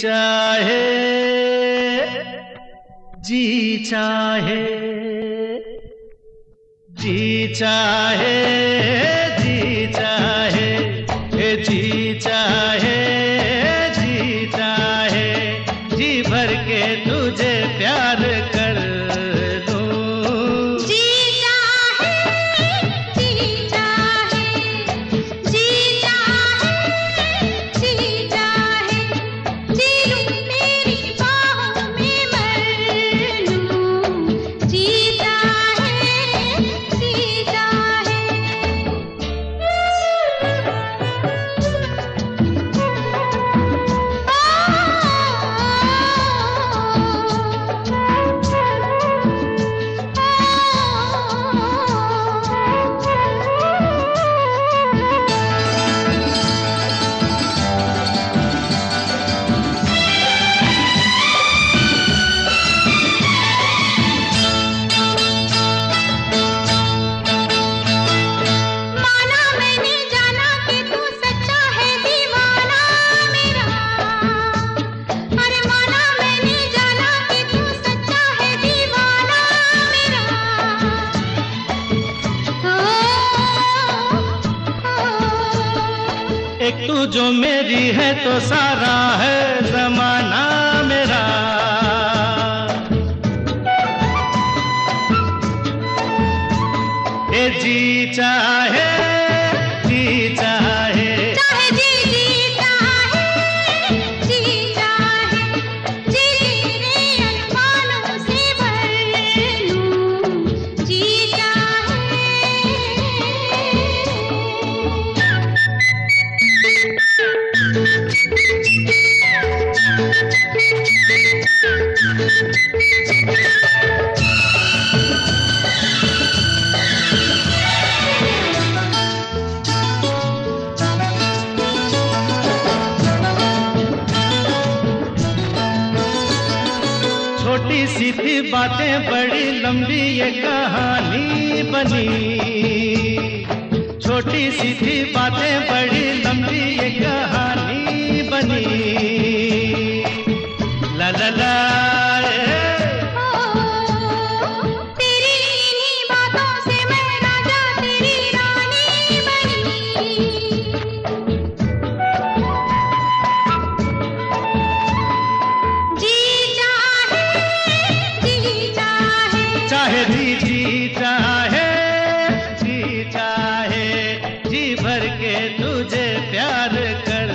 चाहे जी चाहे। जी चाहे। तू जो मेरी है तो सारा है जमाना मेरा। ए जी चाहे छोटी बातें बड़ी लंबी ये कहानी बनी। छोटी सी थी बातें बड़ी लंबी चाहे भी जी चाहे जी चाहे जी भर के तुझे प्यार कर